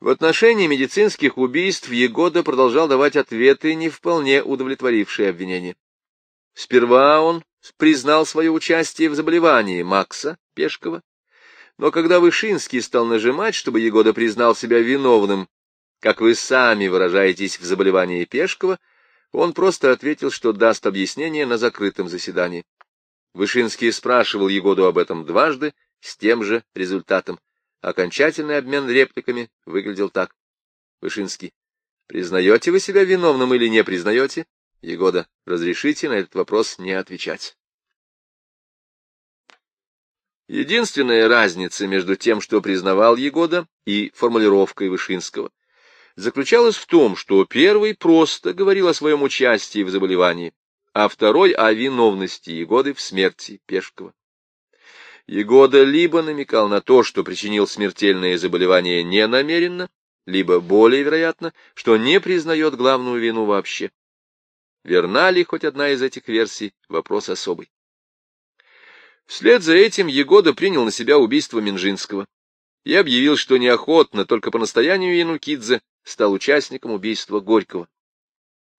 В отношении медицинских убийств Егода продолжал давать ответы, не вполне удовлетворившие обвинения. Сперва он признал свое участие в заболевании Макса Пешкова, но когда Вышинский стал нажимать, чтобы Егода признал себя виновным, как вы сами выражаетесь в заболевании Пешкова, он просто ответил, что даст объяснение на закрытом заседании. Вышинский спрашивал Егоду об этом дважды с тем же результатом. Окончательный обмен репликами выглядел так. Вышинский. Признаете вы себя виновным или не признаете? Егода. Разрешите на этот вопрос не отвечать. Единственная разница между тем, что признавал Егода, и формулировкой Вышинского, заключалась в том, что первый просто говорил о своем участии в заболевании, а второй — о виновности Егоды в смерти Пешкова. Егода либо намекал на то, что причинил смертельное заболевание ненамеренно, либо, более вероятно, что не признает главную вину вообще. Верна ли хоть одна из этих версий — вопрос особый. Вслед за этим Егода принял на себя убийство Минжинского и объявил, что неохотно, только по настоянию Янукидзе, стал участником убийства Горького.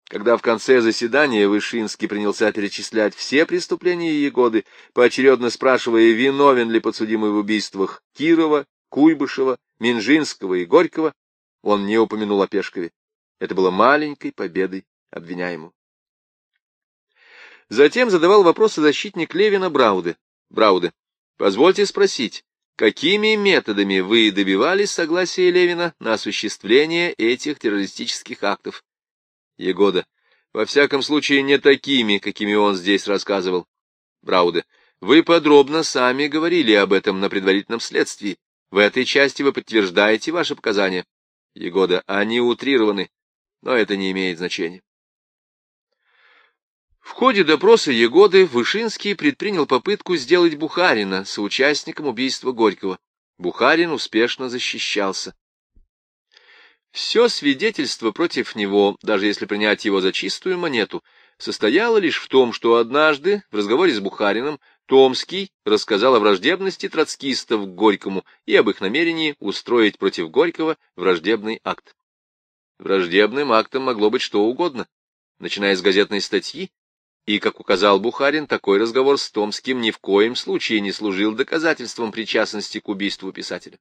Когда в конце заседания Вышинский принялся перечислять все преступления Егоды, поочередно спрашивая, виновен ли подсудимый в убийствах Кирова, Куйбышева, Минжинского и Горького, он не упомянул о Пешкове. Это было маленькой победой обвиняемого. Затем задавал вопросы защитник Левина Брауде. Брауде, позвольте спросить, какими методами вы добивались согласия Левина на осуществление этих террористических актов? Егода. Во всяком случае, не такими, какими он здесь рассказывал. Брауде. Вы подробно сами говорили об этом на предварительном следствии. В этой части вы подтверждаете ваши показания. Егода. Они утрированы, но это не имеет значения. В ходе допроса Егоды Вышинский предпринял попытку сделать Бухарина соучастником убийства Горького. Бухарин успешно защищался. Все свидетельство против него, даже если принять его за чистую монету, состояло лишь в том, что однажды в разговоре с Бухарином Томский рассказал о враждебности троцкистов к Горькому и об их намерении устроить против Горького враждебный акт. Враждебным актом могло быть что угодно, начиная с газетной статьи, и, как указал Бухарин, такой разговор с Томским ни в коем случае не служил доказательством причастности к убийству писателя.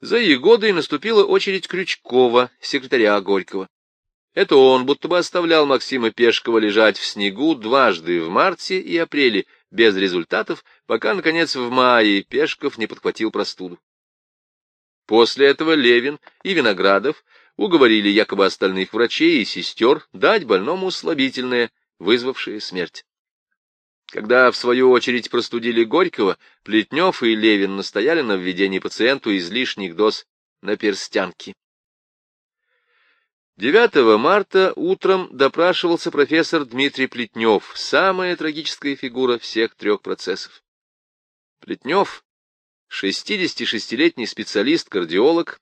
За Егодой наступила очередь Крючкова, секретаря Горького. Это он будто бы оставлял Максима Пешкова лежать в снегу дважды в марте и апреле, без результатов, пока, наконец, в мае Пешков не подхватил простуду. После этого Левин и Виноградов уговорили якобы остальных врачей и сестер дать больному слабительное, вызвавшее смерть. Когда, в свою очередь, простудили Горького, Плетнев и Левин настояли на введении пациенту излишних доз на перстянки. 9 марта утром допрашивался профессор Дмитрий Плетнев, самая трагическая фигура всех трех процессов. Плетнев, 66-летний специалист-кардиолог,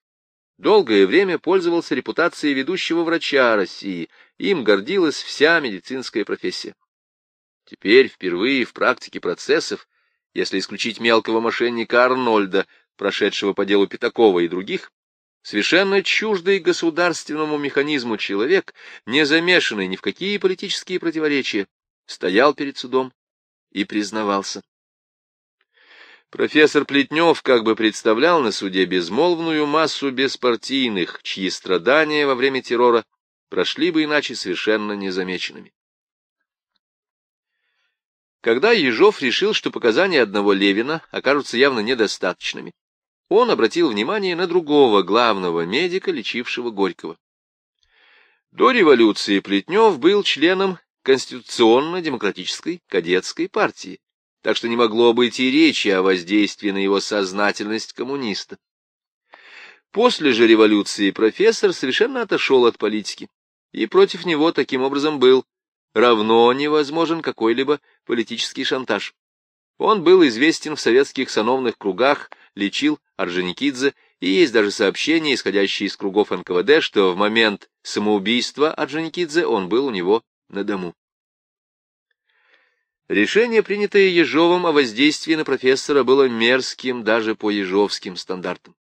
долгое время пользовался репутацией ведущего врача России, им гордилась вся медицинская профессия. Теперь впервые в практике процессов, если исключить мелкого мошенника Арнольда, прошедшего по делу Пятакова и других, совершенно чуждый государственному механизму человек, не замешанный ни в какие политические противоречия, стоял перед судом и признавался. Профессор Плетнев как бы представлял на суде безмолвную массу беспартийных, чьи страдания во время террора прошли бы иначе совершенно незамеченными. Когда Ежов решил, что показания одного Левина окажутся явно недостаточными, он обратил внимание на другого главного медика, лечившего Горького. До революции Плетнев был членом Конституционно-демократической кадетской партии, так что не могло быть и речи о воздействии на его сознательность коммуниста. После же революции профессор совершенно отошел от политики, и против него таким образом был равно невозможен какой-либо политический шантаж. Он был известен в советских сановных кругах, лечил Орджоникидзе, и есть даже сообщения, исходящие из кругов НКВД, что в момент самоубийства Орджоникидзе он был у него на дому. Решение, принятое Ежовым о воздействии на профессора, было мерзким даже по ежовским стандартам.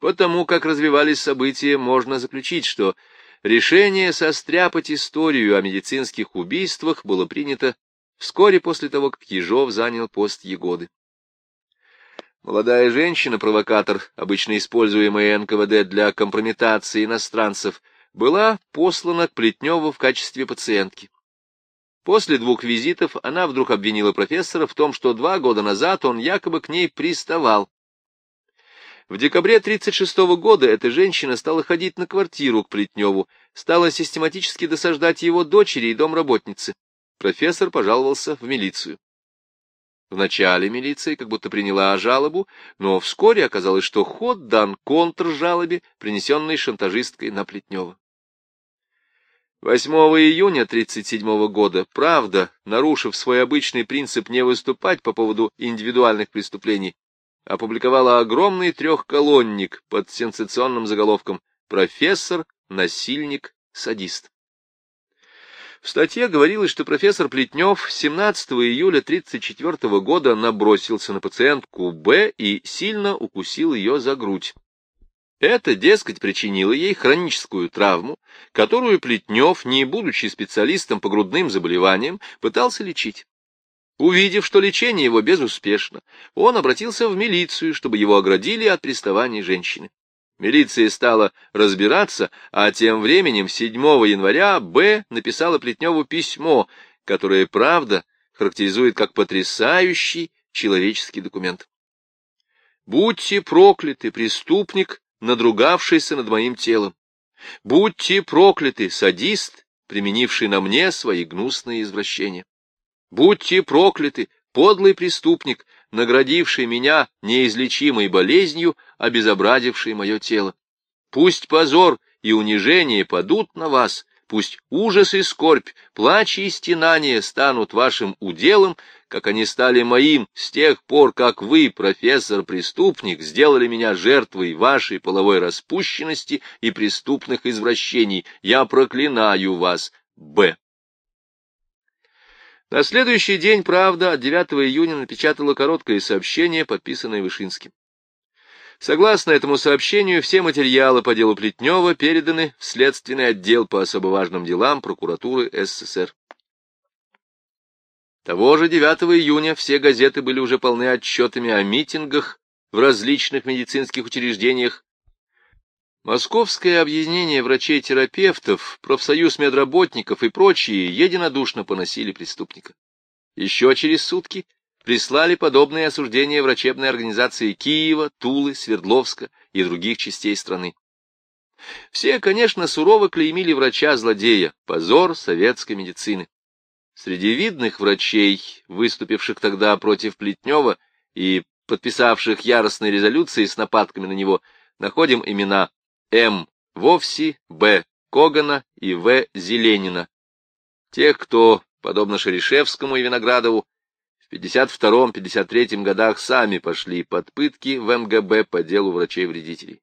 Потому как развивались события, можно заключить, что решение состряпать историю о медицинских убийствах было принято вскоре после того, как Ежов занял пост Егоды. Молодая женщина-провокатор, обычно используемая НКВД для компрометации иностранцев, была послана к Плетневу в качестве пациентки. После двух визитов она вдруг обвинила профессора в том, что два года назад он якобы к ней приставал. В декабре 1936 года эта женщина стала ходить на квартиру к Плетневу, стала систематически досаждать его дочери и домработнице. Профессор пожаловался в милицию. Вначале милиция как будто приняла жалобу, но вскоре оказалось, что ход дан контржалобе, принесенной шантажисткой на Плетнева. 8 июня 1937 года «Правда», нарушив свой обычный принцип не выступать по поводу индивидуальных преступлений, опубликовала огромный трехколонник под сенсационным заголовком «Профессор, насильник, садист». В статье говорилось, что профессор Плетнев 17 июля 1934 года набросился на пациентку Б и сильно укусил ее за грудь. Это, дескать, причинило ей хроническую травму, которую Плетнев, не будучи специалистом по грудным заболеваниям, пытался лечить. Увидев, что лечение его безуспешно, он обратился в милицию, чтобы его оградили от приставаний женщины. Милиция стала разбираться, а тем временем 7 января Б. написала Плетневу письмо, которое, правда, характеризует как потрясающий человеческий документ. «Будьте прокляты, преступник, надругавшийся над моим телом! Будьте прокляты, садист, применивший на мне свои гнусные извращения! Будьте прокляты, подлый преступник, наградивший меня неизлечимой болезнью, обезобразивший мое тело. Пусть позор и унижение падут на вас, пусть ужас и скорбь, плач и стенания станут вашим уделом, как они стали моим с тех пор, как вы, профессор-преступник, сделали меня жертвой вашей половой распущенности и преступных извращений. Я проклинаю вас, Б. На следующий день «Правда» от 9 июня напечатала короткое сообщение, подписанное Вышинским. Согласно этому сообщению, все материалы по делу Плетнева переданы в Следственный отдел по особо важным делам прокуратуры СССР. Того же 9 июня все газеты были уже полны отчетами о митингах в различных медицинских учреждениях Московское объединение врачей-терапевтов, профсоюз медработников и прочие единодушно поносили преступника. Еще через сутки прислали подобные осуждения врачебной организации Киева, Тулы, Свердловска и других частей страны. Все, конечно, сурово клеймили врача-злодея, позор советской медицины. Среди видных врачей, выступивших тогда против Плетнева и подписавших яростные резолюции с нападками на него, находим имена М. Вовси, Б. Когана и В. Зеленина. Тех, кто, подобно Шерешевскому и Виноградову, в 52-53 годах сами пошли под пытки в МГБ по делу врачей-вредителей.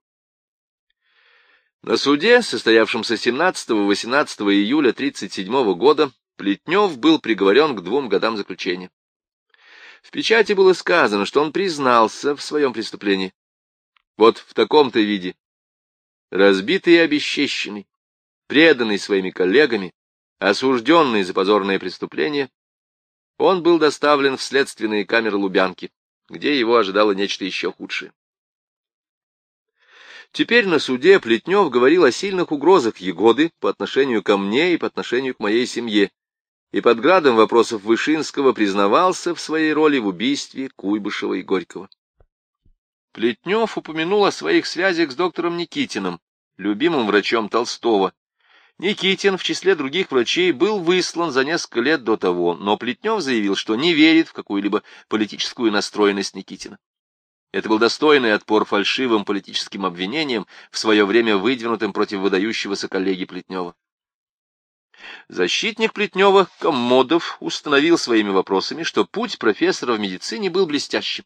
На суде, состоявшемся 17-18 июля 1937 года, Плетнев был приговорен к двум годам заключения. В печати было сказано, что он признался в своем преступлении. Вот в таком-то виде разбитый и обесчещенный, преданный своими коллегами, осужденный за позорное преступление, он был доставлен в следственные камеры Лубянки, где его ожидало нечто еще худшее. Теперь на суде Плетнев говорил о сильных угрозах Егоды по отношению ко мне и по отношению к моей семье, и под градом вопросов Вышинского признавался в своей роли в убийстве Куйбышева и Горького. Плетнев упомянул о своих связях с доктором Никитиным, любимым врачом Толстого. Никитин в числе других врачей был выслан за несколько лет до того, но Плетнев заявил, что не верит в какую-либо политическую настроенность Никитина. Это был достойный отпор фальшивым политическим обвинениям, в свое время выдвинутым против выдающегося коллеги Плетнева. Защитник Плетнева, Коммодов, установил своими вопросами, что путь профессора в медицине был блестящим.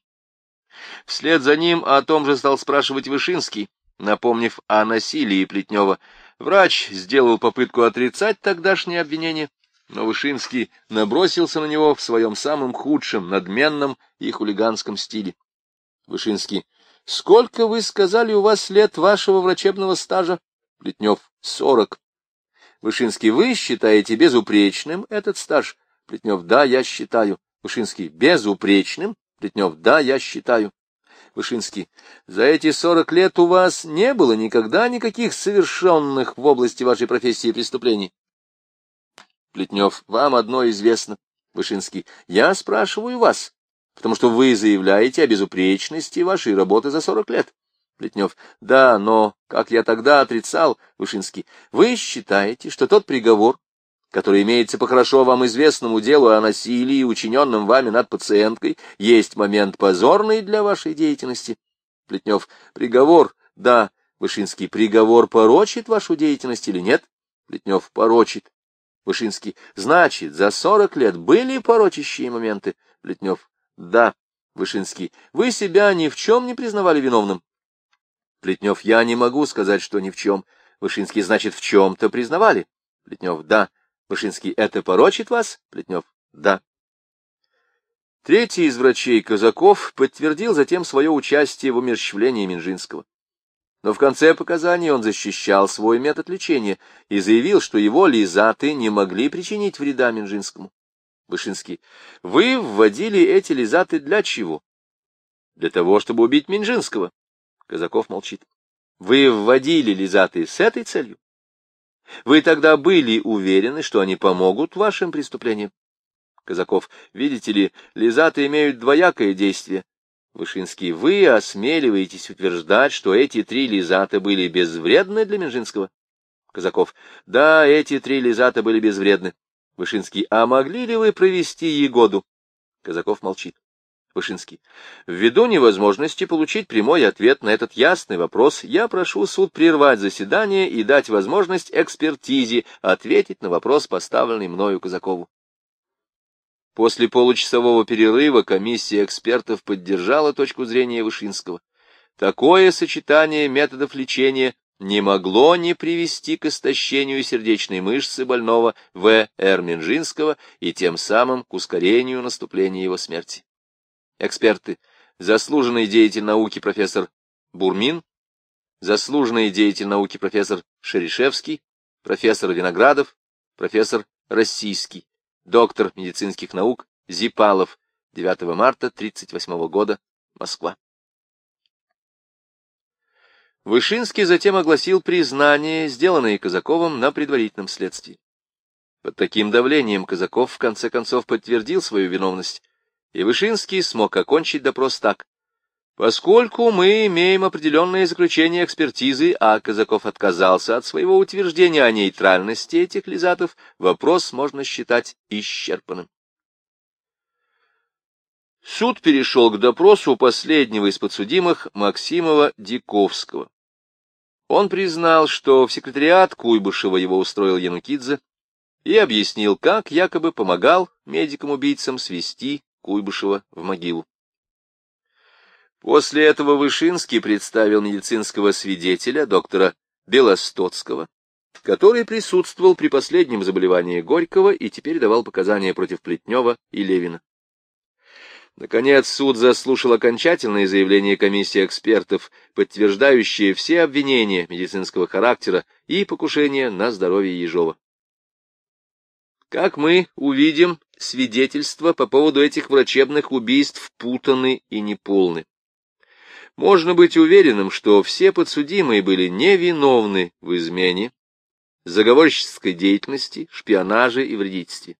Вслед за ним о том же стал спрашивать Вышинский, напомнив о насилии Плетнева. Врач сделал попытку отрицать тогдашнее обвинение, но Вышинский набросился на него в своем самом худшем, надменном и хулиганском стиле. Вышинский. Сколько, вы сказали, у вас лет вашего врачебного стажа? Плетнев. Сорок. Вышинский. Вы считаете безупречным этот стаж? Плетнев. Да, я считаю. Вышинский. Безупречным? Плетнев. Да, я считаю. Вышинский. За эти сорок лет у вас не было никогда никаких совершенных в области вашей профессии преступлений? Плетнев. Вам одно известно. Вышинский. Я спрашиваю вас, потому что вы заявляете о безупречности вашей работы за сорок лет. Плетнев. Да, но, как я тогда отрицал, Вышинский, вы считаете, что тот приговор, который имеется по хорошо вам известному делу о насилии, учиненном вами над пациенткой, есть момент позорный для вашей деятельности? Плетнев. Приговор, да. Вышинский. Приговор порочит вашу деятельность или нет? Плетнев. Порочит. Вышинский. Значит, за сорок лет были порочащие моменты? Плетнев. Да. Вышинский. Вы себя ни в чем не признавали виновным? Плетнев. Я не могу сказать, что ни в чем. Вышинский. Значит, в чем-то признавали? Плетнев. Да. Вышинский. Это порочит вас? Плетнев. Да. Третий из врачей, Казаков, подтвердил затем свое участие в умерщвлении Минжинского. Но в конце показаний он защищал свой метод лечения и заявил, что его лизаты не могли причинить вреда Минжинскому. Вышинский. Вы вводили эти лизаты для чего? Для того, чтобы убить Минжинского. Казаков молчит. Вы вводили лизаты с этой целью? Вы тогда были уверены, что они помогут вашим преступлениям? Казаков. Видите ли, лизаты имеют двоякое действие. Вышинский, вы осмеливаетесь утверждать, что эти три лизата были безвредны для Минжинского? Казаков. Да, эти три лизата были безвредны. Вышинский. А могли ли вы провести Егоду? Казаков молчит. Вышинский. Ввиду невозможности получить прямой ответ на этот ясный вопрос, я прошу суд прервать заседание и дать возможность экспертизе ответить на вопрос, поставленный мною Казакову. После получасового перерыва комиссия экспертов поддержала точку зрения Вышинского. Такое сочетание методов лечения не могло не привести к истощению сердечной мышцы больного В. Р. Минжинского и тем самым к ускорению наступления его смерти. Эксперты. Заслуженный деятель науки профессор Бурмин, заслуженный деятель науки профессор Шерешевский, профессор Виноградов, профессор Российский. Доктор медицинских наук Зипалов, 9 марта 1938 года, Москва. Вышинский затем огласил признание, сделанное Казаковым на предварительном следствии. Под таким давлением Казаков в конце концов подтвердил свою виновность, и Вышинский смог окончить допрос так. Поскольку мы имеем определенные заключения экспертизы, а Казаков отказался от своего утверждения о нейтральности этих лизатов, вопрос можно считать исчерпанным. Суд перешел к допросу последнего из подсудимых Максимова Диковского. Он признал, что в секретариат Куйбышева его устроил Янукидзе и объяснил, как якобы помогал медикам-убийцам свести Куйбышева в могилу. После этого Вышинский представил медицинского свидетеля, доктора Белостоцкого, который присутствовал при последнем заболевании Горького и теперь давал показания против Плетнева и Левина. Наконец, суд заслушал окончательное заявление комиссии экспертов, подтверждающее все обвинения медицинского характера и покушения на здоровье Ежова. Как мы увидим, свидетельства по поводу этих врачебных убийств путаны и неполны. Можно быть уверенным, что все подсудимые были невиновны в измене, заговорческой деятельности, шпионаже и вредительстве.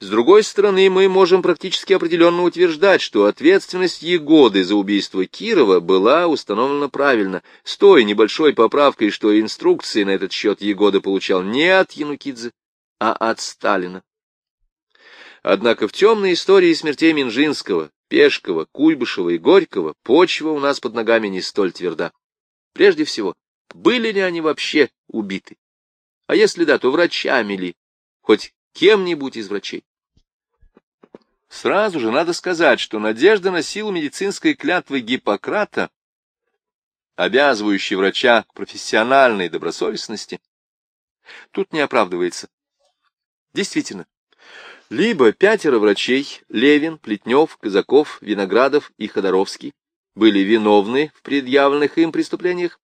С другой стороны, мы можем практически определенно утверждать, что ответственность Егоды за убийство Кирова была установлена правильно, с той небольшой поправкой, что инструкции на этот счет Егода получал не от Янукидзе, а от Сталина. Однако в темной истории смертей Минжинского, Пешкова, Куйбышева и Горького почва у нас под ногами не столь тверда. Прежде всего, были ли они вообще убиты? А если да, то врачами ли? Хоть кем-нибудь из врачей? Сразу же надо сказать, что надежда на силу медицинской клятвы Гиппократа, обязывающей врача к профессиональной добросовестности, тут не оправдывается. Действительно, либо пятеро врачей — Левин, Плетнев, Казаков, Виноградов и Ходоровский были виновны в предъявленных им преступлениях,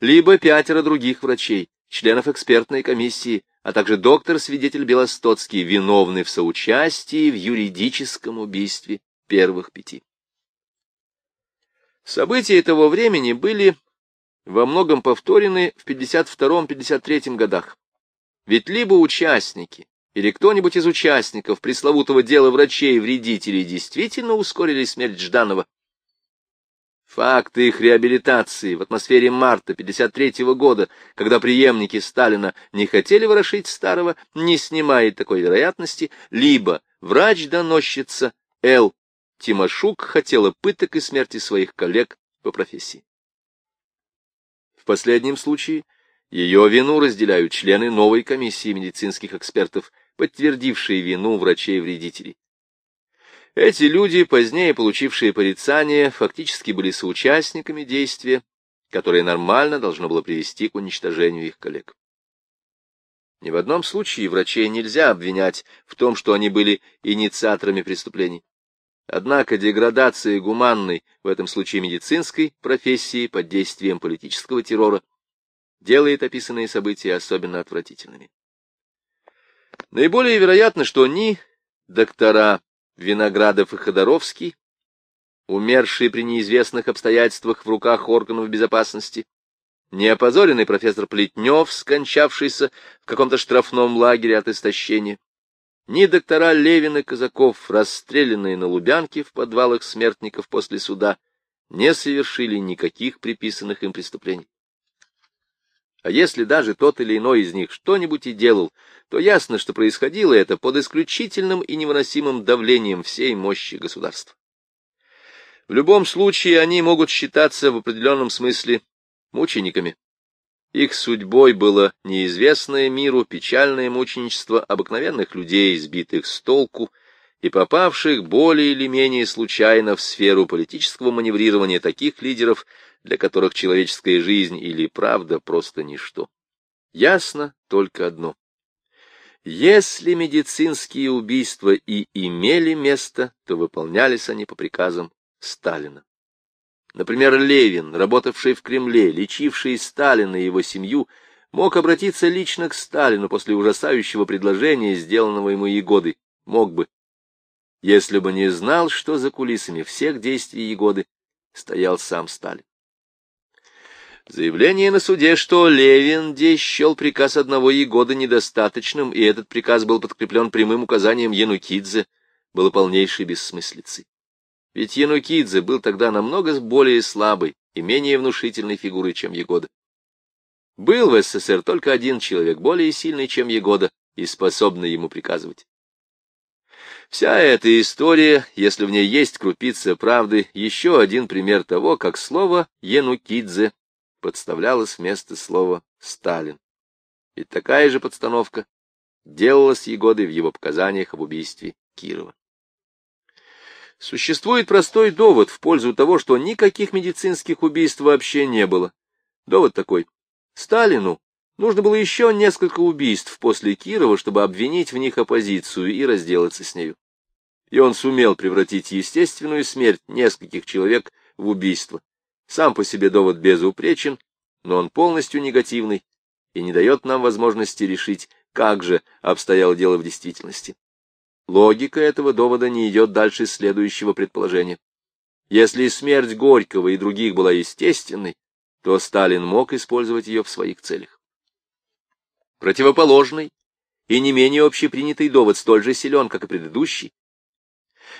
либо пятеро других врачей, членов экспертной комиссии, а также доктор-свидетель Белостоцкий, виновны в соучастии в юридическом убийстве первых пяти. События этого времени были во многом повторены в 52-53 годах. Ведь либо участники или кто-нибудь из участников пресловутого дела врачей-вредителей действительно ускорили смерть Жданова. Факты их реабилитации в атмосфере марта 53 года, когда преемники Сталина не хотели ворошить старого, не снимает такой вероятности, либо врач-доносчица Л. Тимошук хотела пыток и смерти своих коллег по профессии. В последнем случае ее вину разделяют члены новой комиссии медицинских экспертов, подтвердившие вину врачей-вредителей. Эти люди, позднее получившие порицание, фактически были соучастниками действия, которое нормально должно было привести к уничтожению их коллег. Ни в одном случае врачей нельзя обвинять в том, что они были инициаторами преступлений. Однако деградация гуманной, в этом случае медицинской, профессии под действием политического террора делает описанные события особенно отвратительными. Наиболее вероятно, что ни доктора Виноградов и Ходоровский, умершие при неизвестных обстоятельствах в руках органов безопасности, ни опозоренный профессор Плетнев, скончавшийся в каком-то штрафном лагере от истощения, ни доктора Левин и Казаков, расстрелянные на Лубянке в подвалах смертников после суда, не совершили никаких приписанных им преступлений. А если даже тот или иной из них что-нибудь и делал, то ясно, что происходило это под исключительным и невыносимым давлением всей мощи государства. В любом случае они могут считаться в определенном смысле мучениками, их судьбой было неизвестное миру печальное мученичество обыкновенных людей, сбитых с толку и попавших более или менее случайно в сферу политического маневрирования таких лидеров, для которых человеческая жизнь или правда просто ничто. Ясно только одно. Если медицинские убийства и имели место, то выполнялись они по приказам Сталина. Например, Левин, работавший в Кремле, лечивший Сталина и его семью, мог обратиться лично к Сталину после ужасающего предложения, сделанного ему Егодой. Мог бы, если бы не знал, что за кулисами всех действий Егоды стоял сам Сталин. Заявление на суде, что Левин счел приказ одного Егода недостаточным, и этот приказ был подкреплен прямым указанием Янукидзе, было полнейшей бессмыслицей. Ведь Янукидзе был тогда намного более слабой и менее внушительной фигурой, чем Егода. Был в СССР только один человек, более сильный, чем Егода, и способный ему приказывать. Вся эта история, если в ней есть крупица правды, еще один пример того, как слово «Янукидзе» подставлялось вместо слова «Сталин». И такая же подстановка делалась Егодой в его показаниях об убийстве Кирова. Существует простой довод в пользу того, что никаких медицинских убийств вообще не было. Довод такой. Сталину нужно было еще несколько убийств после Кирова, чтобы обвинить в них оппозицию и разделаться с нею. И он сумел превратить естественную смерть нескольких человек в убийство. Сам по себе довод безупречен, но он полностью негативный и не дает нам возможности решить, как же обстояло дело в действительности. Логика этого довода не идет дальше следующего предположения. Если смерть Горького и других была естественной, то Сталин мог использовать ее в своих целях. Противоположный и не менее общепринятый довод столь же силен, как и предыдущий.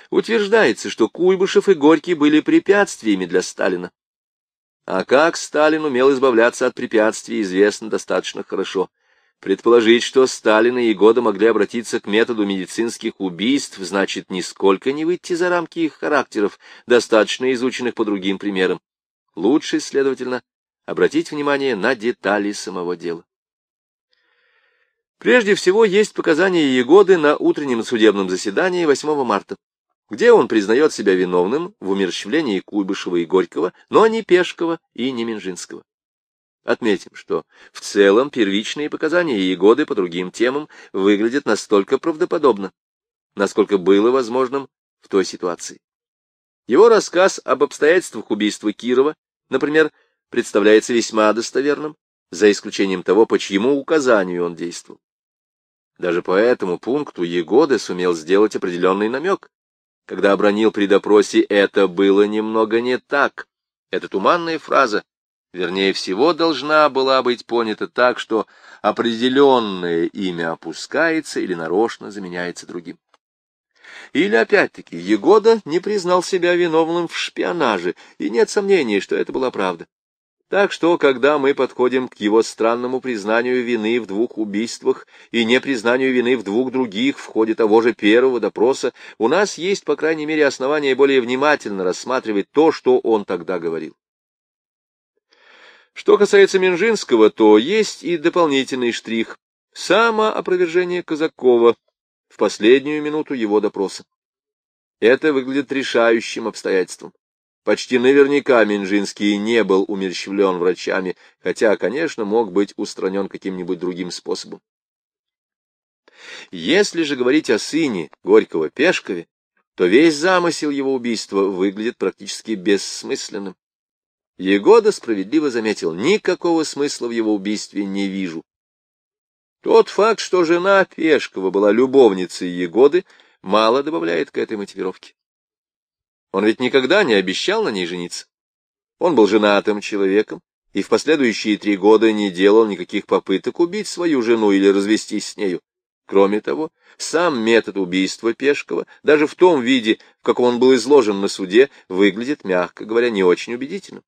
Утверждается, что Куйбышев и Горький были препятствиями для Сталина. А как Сталин умел избавляться от препятствий, известно достаточно хорошо. Предположить, что Сталин и Егода могли обратиться к методу медицинских убийств, значит нисколько не выйти за рамки их характеров, достаточно изученных по другим примерам. Лучше, следовательно, обратить внимание на детали самого дела. Прежде всего, есть показания Егоды на утреннем судебном заседании 8 марта, где он признает себя виновным в умерщвлении Куйбышева и Горького, но не Пешкова и не Минжинского. Отметим, что в целом первичные показания Егоды по другим темам выглядят настолько правдоподобно, насколько было возможным в той ситуации. Его рассказ об обстоятельствах убийства Кирова, например, представляется весьма достоверным, за исключением того, по чьему указанию он действовал. Даже по этому пункту Егода сумел сделать определенный намек. Когда обронил при допросе «это было немного не так», эта туманная фраза, вернее всего, должна была быть понята так, что определенное имя опускается или нарочно заменяется другим. Или, опять-таки, Егода не признал себя виновным в шпионаже, и нет сомнений, что это была правда. Так что, когда мы подходим к его странному признанию вины в двух убийствах и непризнанию вины в двух других в ходе того же первого допроса, у нас есть, по крайней мере, основания более внимательно рассматривать то, что он тогда говорил. Что касается Минжинского, то есть и дополнительный штрих — самоопровержение Казакова в последнюю минуту его допроса. Это выглядит решающим обстоятельством. Почти наверняка Минжинский не был умерщвлен врачами, хотя, конечно, мог быть устранен каким-нибудь другим способом. Если же говорить о сыне Горького Пешкове, то весь замысел его убийства выглядит практически бессмысленным. Егода справедливо заметил, никакого смысла в его убийстве не вижу. Тот факт, что жена Пешкова была любовницей Егоды, мало добавляет к этой мотивировке. Он ведь никогда не обещал на ней жениться. Он был женатым человеком и в последующие три года не делал никаких попыток убить свою жену или развестись с нею. Кроме того, сам метод убийства Пешкова, даже в том виде, в каком он был изложен на суде, выглядит, мягко говоря, не очень убедительным.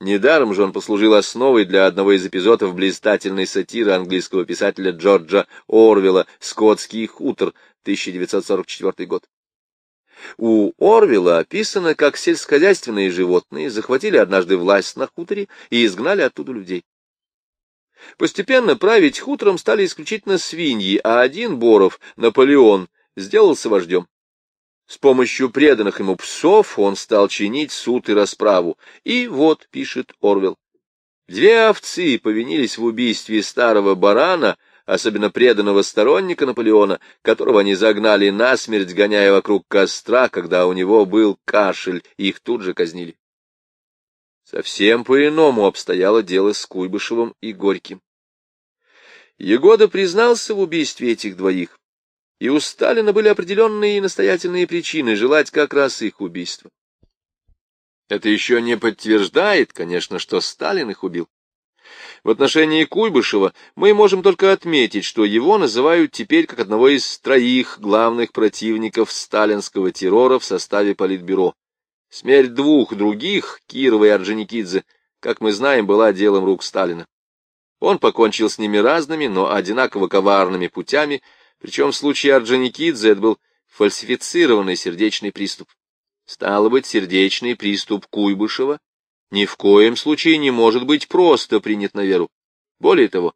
Недаром же он послужил основой для одного из эпизодов блистательной сатиры английского писателя Джорджа Орвелла «Скотский хутор», 1944 год. У Орвела описано, как сельскохозяйственные животные захватили однажды власть на хуторе и изгнали оттуда людей. Постепенно править хутором стали исключительно свиньи, а один Боров, Наполеон, сделался вождем. С помощью преданных ему псов он стал чинить суд и расправу. И вот, пишет Орвел, две овцы повинились в убийстве старого барана, особенно преданного сторонника Наполеона, которого они загнали насмерть, гоняя вокруг костра, когда у него был кашель, и их тут же казнили. Совсем по-иному обстояло дело с Куйбышевым и Горьким. Егода признался в убийстве этих двоих, и у Сталина были определенные и настоятельные причины желать как раз их убийства. Это еще не подтверждает, конечно, что Сталин их убил. В отношении Куйбышева мы можем только отметить, что его называют теперь как одного из троих главных противников сталинского террора в составе Политбюро. Смерть двух других, Кирова и Орджоникидзе, как мы знаем, была делом рук Сталина. Он покончил с ними разными, но одинаково коварными путями, причем в случае Орджоникидзе это был фальсифицированный сердечный приступ. Стало быть, сердечный приступ Куйбышева ни в коем случае не может быть просто принят на веру. Более того,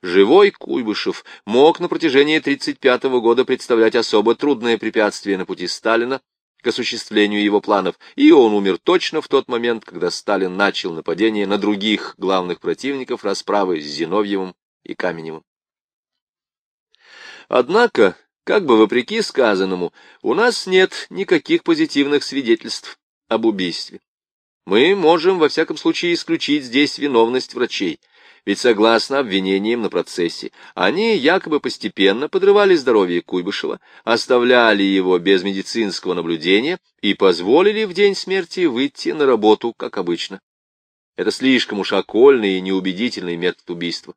живой Куйбышев мог на протяжении 1935 года представлять особо трудное препятствие на пути Сталина к осуществлению его планов, и он умер точно в тот момент, когда Сталин начал нападение на других главных противников расправы с Зиновьевым и Каменевым. Однако, как бы вопреки сказанному, у нас нет никаких позитивных свидетельств об убийстве. Мы можем, во всяком случае, исключить здесь виновность врачей, ведь, согласно обвинениям на процессе, они якобы постепенно подрывали здоровье Куйбышева, оставляли его без медицинского наблюдения и позволили в день смерти выйти на работу, как обычно. Это слишком уж окольный и неубедительный метод убийства.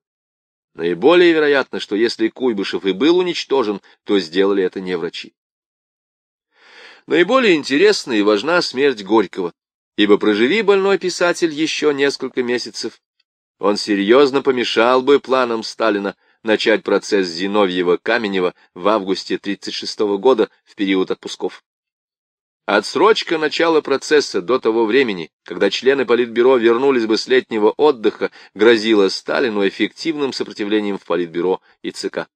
Наиболее вероятно, что если Куйбышев и был уничтожен, то сделали это не врачи. Наиболее интересна и важна смерть Горького ибо проживи больной писатель еще несколько месяцев, он серьезно помешал бы планам Сталина начать процесс Зиновьева-Каменева в августе 1936 года в период отпусков. Отсрочка начала процесса до того времени, когда члены Политбюро вернулись бы с летнего отдыха, грозила Сталину эффективным сопротивлением в Политбюро и ЦК.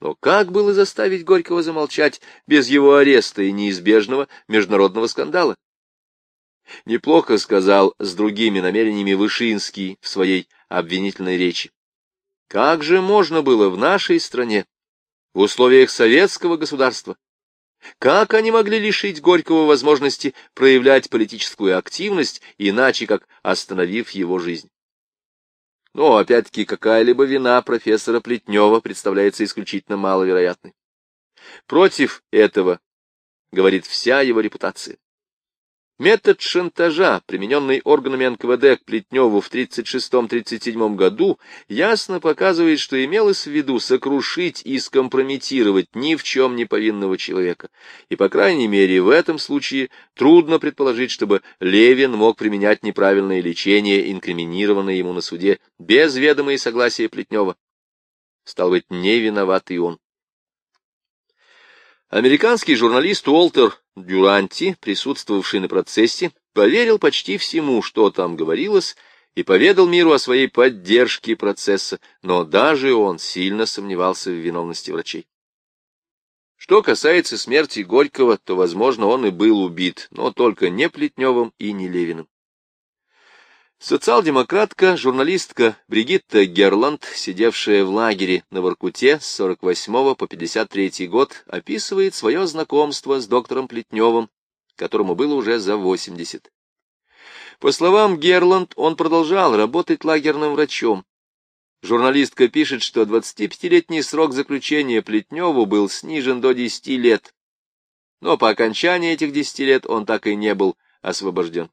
Но как было заставить Горького замолчать без его ареста и неизбежного международного скандала? Неплохо сказал с другими намерениями Вышинский в своей обвинительной речи. Как же можно было в нашей стране, в условиях советского государства, Как они могли лишить Горького возможности проявлять политическую активность, иначе как остановив его жизнь? Но, опять-таки, какая-либо вина профессора Плетнева представляется исключительно маловероятной. Против этого говорит вся его репутация. Метод шантажа, примененный органами НКВД к Плетневу в 1936-1937 году, ясно показывает, что имелось в виду сокрушить и скомпрометировать ни в чем не повинного человека. И, по крайней мере, в этом случае трудно предположить, чтобы Левин мог применять неправильное лечение, инкриминированное ему на суде, без ведома и согласия Плетнева. Стал быть, не виноват и он. Американский журналист Уолтер Дюранти, присутствовавший на процессе, поверил почти всему, что там говорилось, и поведал миру о своей поддержке процесса, но даже он сильно сомневался в виновности врачей. Что касается смерти Горького, то, возможно, он и был убит, но только не Плетневым и не Левиным. Социал-демократка, журналистка Бригитта Герланд, сидевшая в лагере на Воркуте с 48 по 53 год, описывает свое знакомство с доктором Плетневым, которому было уже за 80. По словам Герланд, он продолжал работать лагерным врачом. Журналистка пишет, что 25-летний срок заключения Плетневу был снижен до 10 лет, но по окончании этих 10 лет он так и не был освобожден.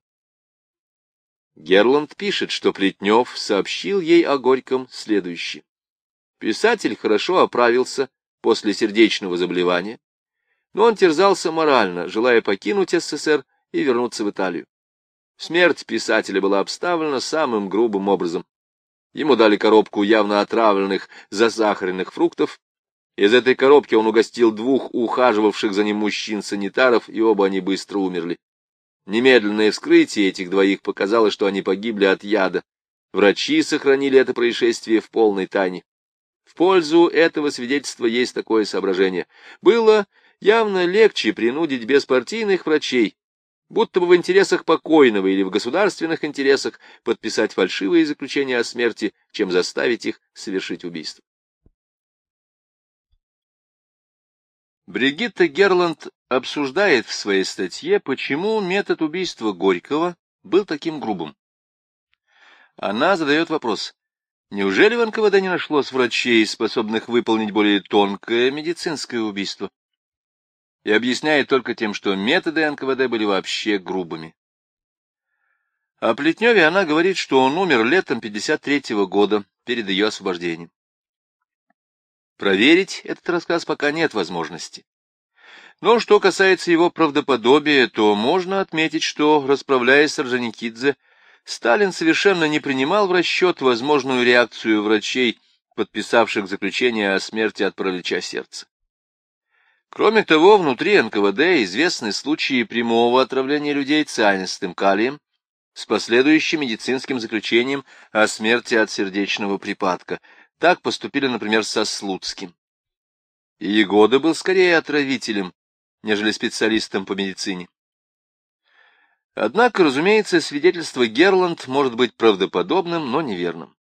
Герланд пишет, что Плетнев сообщил ей о Горьком следующее. Писатель хорошо оправился после сердечного заболевания, но он терзался морально, желая покинуть СССР и вернуться в Италию. Смерть писателя была обставлена самым грубым образом. Ему дали коробку явно отравленных засахаренных фруктов. Из этой коробки он угостил двух ухаживавших за ним мужчин-санитаров, и оба они быстро умерли. Немедленное вскрытие этих двоих показало, что они погибли от яда. Врачи сохранили это происшествие в полной тайне. В пользу этого свидетельства есть такое соображение. Было явно легче принудить беспартийных врачей, будто бы в интересах покойного или в государственных интересах подписать фальшивые заключения о смерти, чем заставить их совершить убийство. Бригитта Герланд обсуждает в своей статье, почему метод убийства Горького был таким грубым. Она задает вопрос, неужели в НКВД не нашлось врачей, способных выполнить более тонкое медицинское убийство? И объясняет только тем, что методы НКВД были вообще грубыми. О Плетневе она говорит, что он умер летом 53-го года, перед ее освобождением. Проверить этот рассказ пока нет возможности. Но что касается его правдоподобия, то можно отметить, что, расправляясь с Орджоникидзе, Сталин совершенно не принимал в расчет возможную реакцию врачей, подписавших заключение о смерти от паралича сердца. Кроме того, внутри НКВД известны случаи прямого отравления людей цианистым калием с последующим медицинским заключением о смерти от сердечного припадка – так поступили, например, со Слуцким. И Егода был скорее отравителем, нежели специалистом по медицине. Однако, разумеется, свидетельство Герланд может быть правдоподобным, но неверным.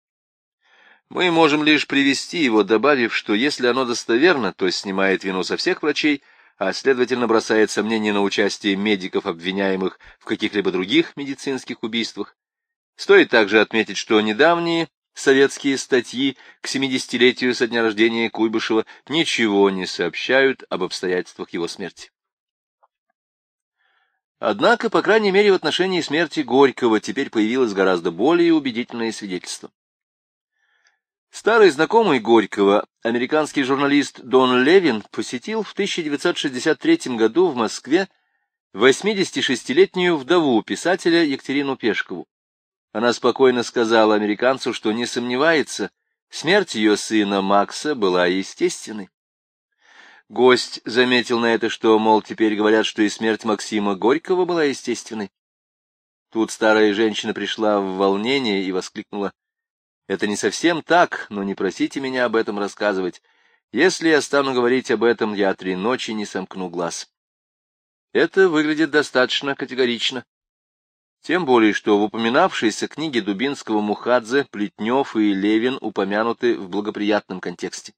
Мы можем лишь привести его, добавив, что если оно достоверно, то снимает вину со всех врачей, а следовательно бросает сомнения на участие медиков, обвиняемых в каких-либо других медицинских убийствах. Стоит также отметить, что недавние советские статьи к 70-летию со дня рождения Куйбышева ничего не сообщают об обстоятельствах его смерти. Однако, по крайней мере, в отношении смерти Горького теперь появилось гораздо более убедительное свидетельство. Старый знакомый Горького, американский журналист Дон Левин, посетил в 1963 году в Москве 86-летнюю вдову писателя Екатерину Пешкову. Она спокойно сказала американцу, что не сомневается, смерть ее сына Макса была естественной. Гость заметил на это, что, мол, теперь говорят, что и смерть Максима Горького была естественной. Тут старая женщина пришла в волнение и воскликнула. «Это не совсем так, но не просите меня об этом рассказывать. Если я стану говорить об этом, я три ночи не сомкну глаз». Это выглядит достаточно категорично. Тем более, что в упоминавшейся книге Дубинского Мухадзе Плетнев и Левин упомянуты в благоприятном контексте.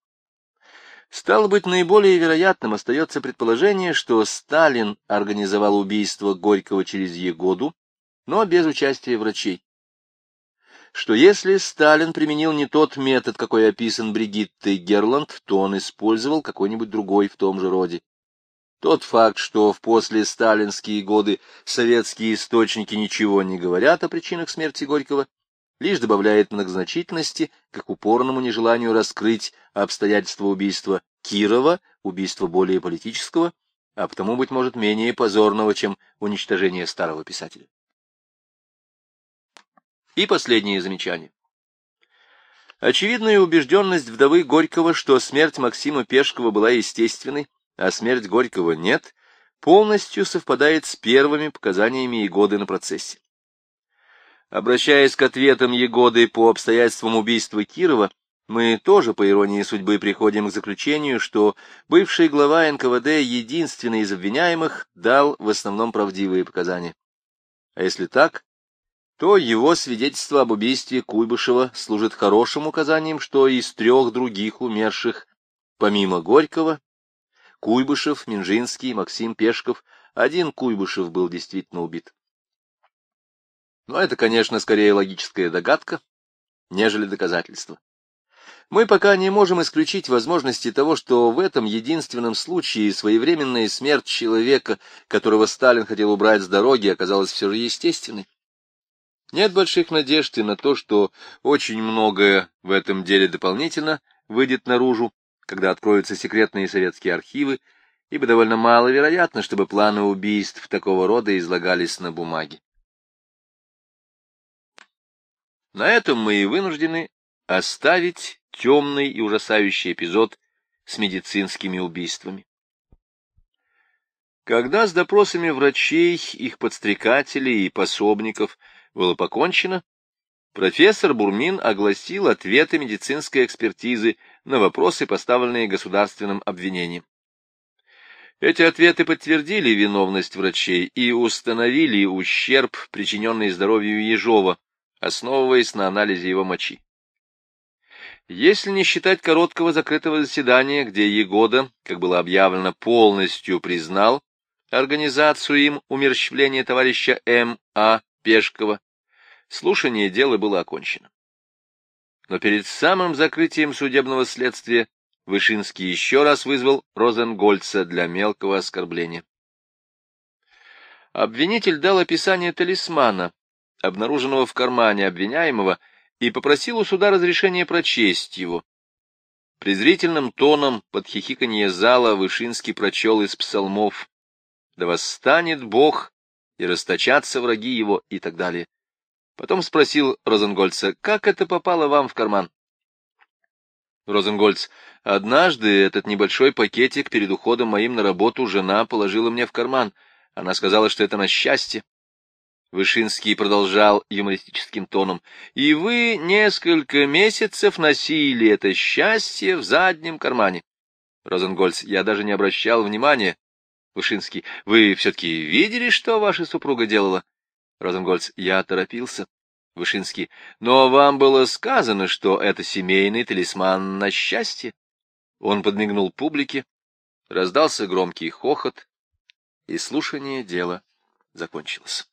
Стало быть, наиболее вероятным остается предположение, что Сталин организовал убийство Горького через Егоду, но без участия врачей. Что если Сталин применил не тот метод, какой описан Бригиттой Герланд, то он использовал какой-нибудь другой в том же роде. Тот факт, что в послесталинские годы советские источники ничего не говорят о причинах смерти Горького, лишь добавляет многозначительности к упорному нежеланию раскрыть обстоятельства убийства Кирова, убийства более политического, а потому, быть может, менее позорного, чем уничтожение старого писателя. И последнее замечание. Очевидная убежденность вдовы Горького, что смерть Максима Пешкова была естественной, а смерть Горького нет, полностью совпадает с первыми показаниями Егоды на процессе. Обращаясь к ответам Егоды по обстоятельствам убийства Кирова, мы тоже, по иронии судьбы, приходим к заключению, что бывший глава НКВД, единственный из обвиняемых, дал в основном правдивые показания. А если так, то его свидетельство об убийстве Куйбышева служит хорошим указанием, что из трех других умерших, помимо Горького, Куйбышев, Минжинский, Максим Пешков, один Куйбышев был действительно убит. Но это, конечно, скорее логическая догадка, нежели доказательство. Мы пока не можем исключить возможности того, что в этом единственном случае своевременная смерть человека, которого Сталин хотел убрать с дороги, оказалась все же естественной. Нет больших надежд и на то, что очень многое в этом деле дополнительно выйдет наружу, когда откроются секретные советские архивы, ибо довольно маловероятно, чтобы планы убийств такого рода излагались на бумаге. На этом мы и вынуждены оставить темный и ужасающий эпизод с медицинскими убийствами. Когда с допросами врачей, их подстрекателей и пособников было покончено, профессор Бурмин огласил ответы медицинской экспертизы на вопросы, поставленные государственным обвинением. Эти ответы подтвердили виновность врачей и установили ущерб, причиненный здоровью Ежова, основываясь на анализе его мочи. Если не считать короткого закрытого заседания, где Егода, как было объявлено, полностью признал организацию им умерщвления товарища М. А. Пешкова, слушание дела было окончено. Но перед самым закрытием судебного следствия Вышинский еще раз вызвал Розенгольца для мелкого оскорбления. Обвинитель дал описание талисмана, обнаруженного в кармане обвиняемого, и попросил у суда разрешения прочесть его. Презрительным тоном под хихиканье зала Вышинский прочел из псалмов «Да восстанет Бог, и расточатся враги его» и так далее. Потом спросил Розенгольца, как это попало вам в карман? Розенгольц, однажды этот небольшой пакетик перед уходом моим на работу жена положила мне в карман. Она сказала, что это на счастье. Вышинский продолжал юмористическим тоном. «И вы несколько месяцев носили это счастье в заднем кармане». Розенгольц, я даже не обращал внимания. Вышинский, вы все-таки видели, что ваша супруга делала? Розенгольц, я торопился. Вышинский, но вам было сказано, что это семейный талисман на счастье. Он подмигнул публике, раздался громкий хохот, и слушание дела закончилось.